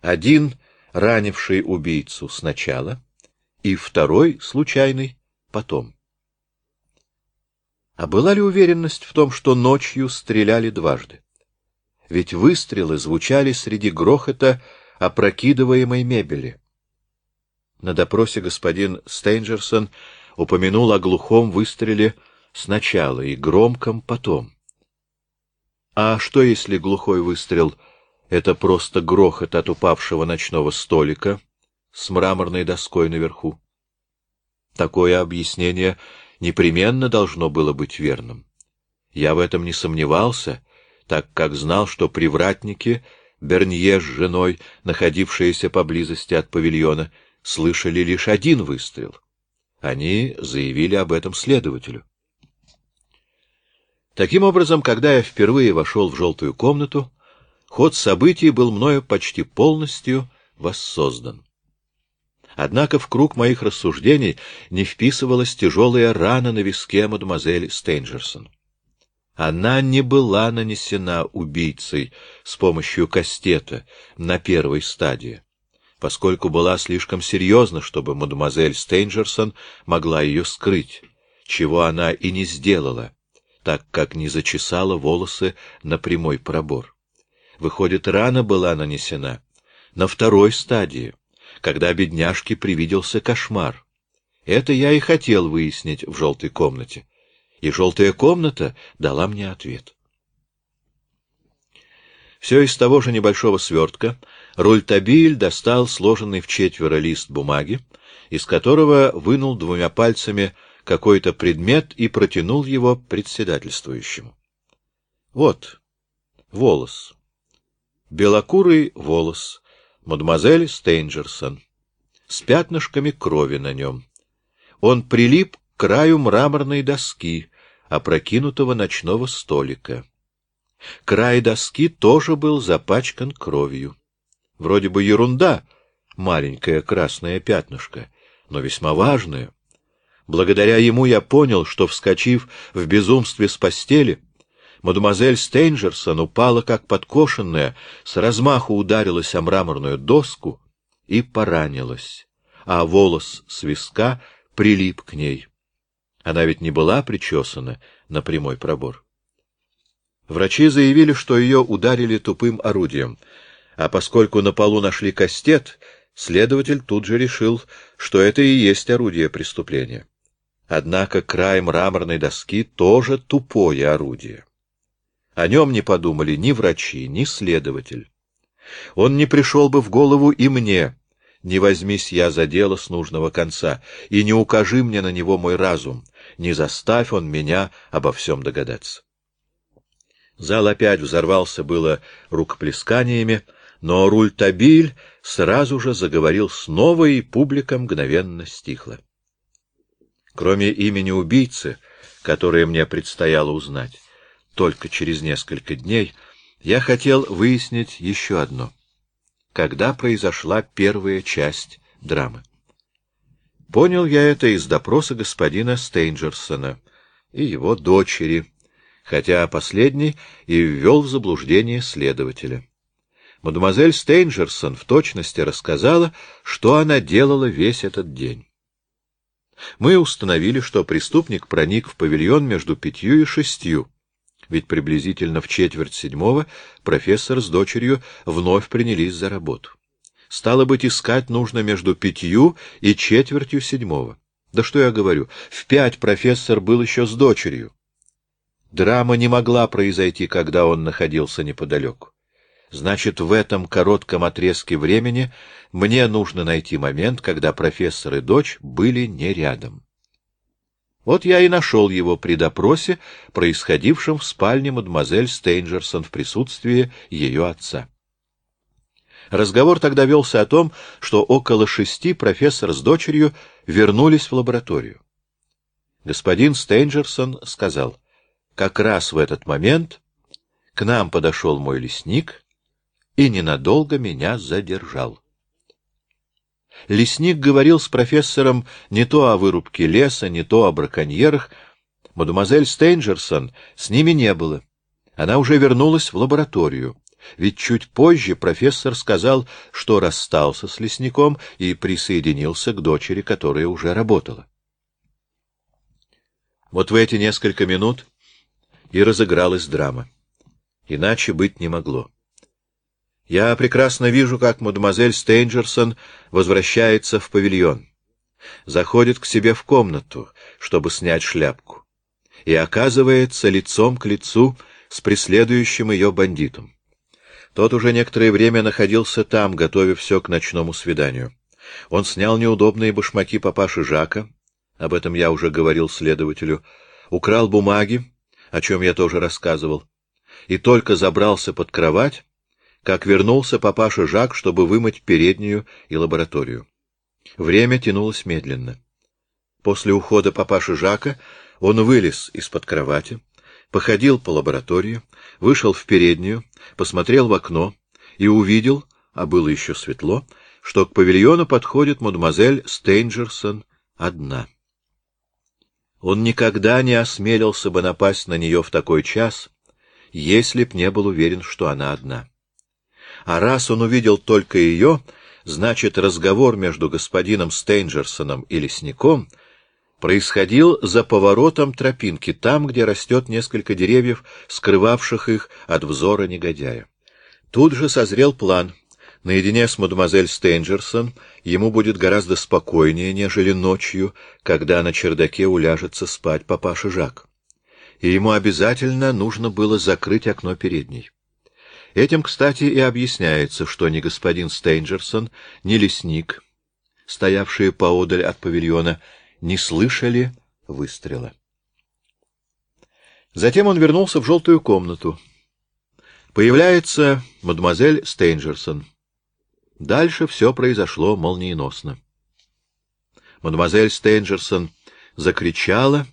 Один, ранивший убийцу сначала, и второй, случайный, потом. А была ли уверенность в том, что ночью стреляли дважды? Ведь выстрелы звучали среди грохота опрокидываемой мебели. На допросе господин Стейнджерсон упомянул о глухом выстреле сначала и громком потом. А что, если глухой выстрел — это просто грохот от упавшего ночного столика с мраморной доской наверху? Такое объяснение непременно должно было быть верным. Я в этом не сомневался, так как знал, что привратники, Бернье с женой, находившиеся поблизости от павильона, слышали лишь один выстрел. Они заявили об этом следователю. Таким образом, когда я впервые вошел в желтую комнату, ход событий был мною почти полностью воссоздан. Однако в круг моих рассуждений не вписывалась тяжелая рана на виске мадемуазель Стейнджерсон. Она не была нанесена убийцей с помощью кастета на первой стадии, поскольку была слишком серьезна, чтобы мадемуазель Стейнджерсон могла ее скрыть, чего она и не сделала, так как не зачесала волосы на прямой пробор. Выходит, рана была нанесена на второй стадии, когда бедняжке привиделся кошмар. Это я и хотел выяснить в желтой комнате. И желтая комната дала мне ответ. Все из того же небольшого свертка Рультабиль достал сложенный в четверо лист бумаги, из которого вынул двумя пальцами какой-то предмет и протянул его председательствующему. Вот, волос. Белокурый волос, мадемуазель Стейнджерсон, с пятнышками крови на нем. Он прилип к краю мраморной доски, опрокинутого ночного столика. Край доски тоже был запачкан кровью. Вроде бы ерунда, маленькое красное пятнышко, но весьма важное. Благодаря ему я понял, что, вскочив в безумстве с постели, мадемуазель Стейнджерсон упала как подкошенная, с размаху ударилась о мраморную доску и поранилась, а волос с виска прилип к ней. Она ведь не была причесана на прямой пробор. Врачи заявили, что ее ударили тупым орудием, а поскольку на полу нашли кастет, следователь тут же решил, что это и есть орудие преступления. Однако край мраморной доски тоже тупое орудие. О нем не подумали ни врачи, ни следователь. Он не пришел бы в голову и мне, не возьмись я за дело с нужного конца, и не укажи мне на него мой разум, не заставь он меня обо всем догадаться. Зал опять взорвался было рукоплесканиями, но Рультабиль сразу же заговорил снова, и публика мгновенно стихла. Кроме имени убийцы, которое мне предстояло узнать только через несколько дней, я хотел выяснить еще одно. Когда произошла первая часть драмы? Понял я это из допроса господина Стейнджерсона и его дочери, хотя последний и ввел в заблуждение следователя. Мадемуазель Стейнджерсон в точности рассказала, что она делала весь этот день. Мы установили, что преступник проник в павильон между пятью и шестью, ведь приблизительно в четверть седьмого профессор с дочерью вновь принялись за работу. Стало быть, искать нужно между пятью и четвертью седьмого. Да что я говорю, в пять профессор был еще с дочерью. Драма не могла произойти, когда он находился неподалеку. Значит, в этом коротком отрезке времени мне нужно найти момент, когда профессор и дочь были не рядом. Вот я и нашел его при допросе, происходившем в спальне мадемуазель Стейнджерсон в присутствии ее отца. Разговор тогда велся о том, что около шести профессор с дочерью вернулись в лабораторию. Господин Стейнджерсон сказал, как раз в этот момент к нам подошел мой лесник и ненадолго меня задержал. Лесник говорил с профессором не то о вырубке леса, не то о браконьерах. Мадемуазель Стейнджерсон с ними не было. Она уже вернулась в лабораторию, Ведь чуть позже профессор сказал, что расстался с лесником и присоединился к дочери, которая уже работала. Вот в эти несколько минут и разыгралась драма. Иначе быть не могло. Я прекрасно вижу, как мадемуазель Стейнджерсон возвращается в павильон. Заходит к себе в комнату, чтобы снять шляпку, и оказывается лицом к лицу с преследующим ее бандитом. Тот уже некоторое время находился там, готовя все к ночному свиданию. Он снял неудобные башмаки папаши Жака, об этом я уже говорил следователю, украл бумаги, о чем я тоже рассказывал, и только забрался под кровать, как вернулся папаша Жак, чтобы вымыть переднюю и лабораторию. Время тянулось медленно. После ухода папаши Жака он вылез из-под кровати, походил по лаборатории, вышел в переднюю, посмотрел в окно и увидел, а было еще светло, что к павильону подходит мадемуазель Стейнджерсон одна. Он никогда не осмелился бы напасть на нее в такой час, если б не был уверен, что она одна. А раз он увидел только ее, значит, разговор между господином Стейнджерсоном и лесником происходил за поворотом тропинки, там, где растет несколько деревьев, скрывавших их от взора негодяя. Тут же созрел план. Наедине с мадемуазель Стейнджерсон ему будет гораздо спокойнее, нежели ночью, когда на чердаке уляжется спать папаша Жак. И ему обязательно нужно было закрыть окно передней. Этим, кстати, и объясняется, что ни господин Стейнджерсон, ни лесник, стоявшие поодаль от павильона, не слышали выстрела. Затем он вернулся в желтую комнату. Появляется мадемуазель Стейнджерсон. Дальше все произошло молниеносно. Мадемуазель Стейнджерсон закричала,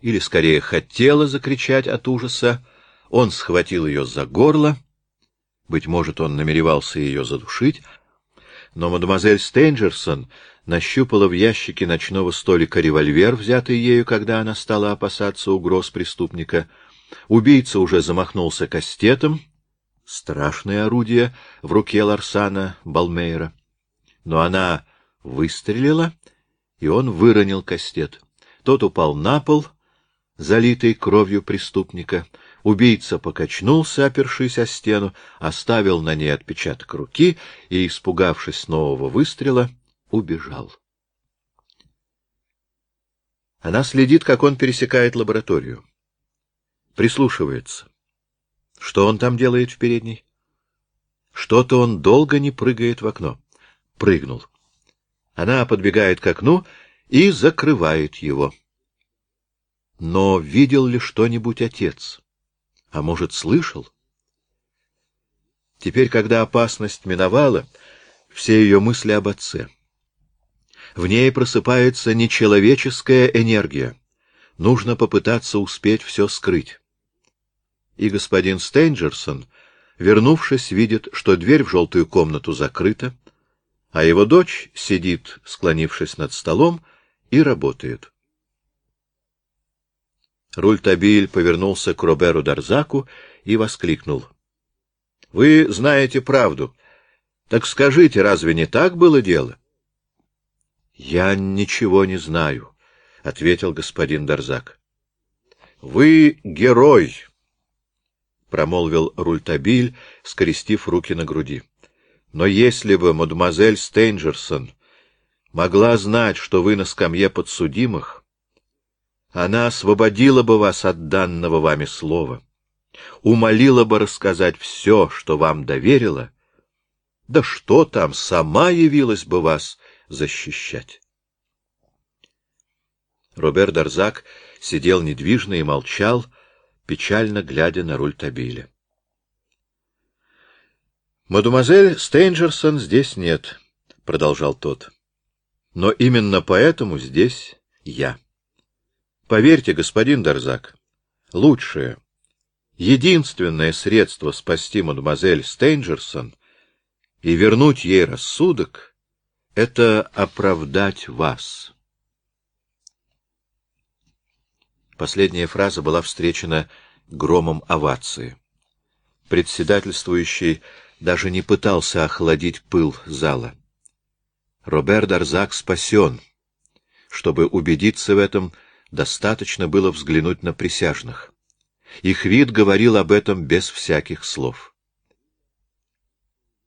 или, скорее, хотела закричать от ужаса, он схватил ее за горло, быть может, он намеревался ее задушить, но мадемуазель Стейнджерсон нащупала в ящике ночного столика револьвер, взятый ею, когда она стала опасаться угроз преступника. Убийца уже замахнулся кастетом, страшное орудие в руке Ларсана Балмейра. Но она выстрелила, и он выронил кастет. Тот упал на пол, залитый кровью преступника. Убийца покачнулся, опершись о стену, оставил на ней отпечаток руки и, испугавшись нового выстрела, убежал. Она следит, как он пересекает лабораторию. Прислушивается. Что он там делает в передней? Что-то он долго не прыгает в окно. Прыгнул. Она подбегает к окну и закрывает его. Но видел ли что-нибудь отец? А может, слышал? Теперь, когда опасность миновала, все ее мысли об отце — в ней просыпается нечеловеческая энергия. Нужно попытаться успеть все скрыть. И господин Стейнджерсон, вернувшись, видит, что дверь в желтую комнату закрыта, а его дочь сидит, склонившись над столом, и работает. Рультабиль повернулся к Роберу Дарзаку и воскликнул. — Вы знаете правду. Так скажите, разве не так было дело? — Я ничего не знаю, — ответил господин Дарзак. — Вы герой, — промолвил Рультабиль, скрестив руки на груди. — Но если бы мадемуазель Стейнджерсон могла знать, что вы на скамье подсудимых, она освободила бы вас от данного вами слова, умолила бы рассказать все, что вам доверила, да что там, сама явилась бы вас защищать. Робер Дарзак сидел недвижно и молчал, печально глядя на руль Табиля. «Мадемуазель Стейнджерсон здесь нет», — продолжал тот. «Но именно поэтому здесь я. Поверьте, господин Дарзак, лучшее, единственное средство спасти мадемуазель Стейнджерсон и вернуть ей рассудок — это оправдать вас. Последняя фраза была встречена громом овации. Председательствующий даже не пытался охладить пыл зала. Робер Дарзак спасен. Чтобы убедиться в этом, достаточно было взглянуть на присяжных. Их вид говорил об этом без всяких слов.